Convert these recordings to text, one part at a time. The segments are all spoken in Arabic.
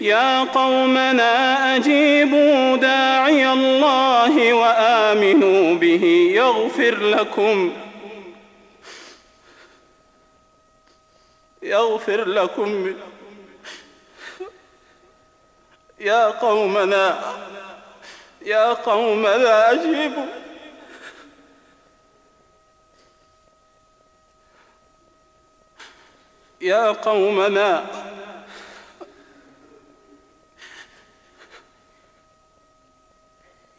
يا قومنا أجيبوا داعي الله وآمنوا به يغفر لكم يغفر لكم. يا قومنا يا قومنا أجيبوا. يا قومنا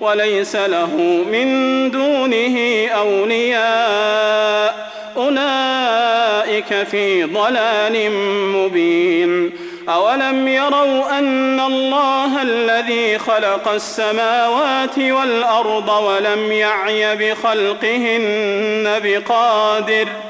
وليس له من دونه أولياء. أولئك في ضلال مبين. أولم يروا أن الله الذي خلق السماوات والأرض ولم يعي بخلقهن بقادر ۖ؟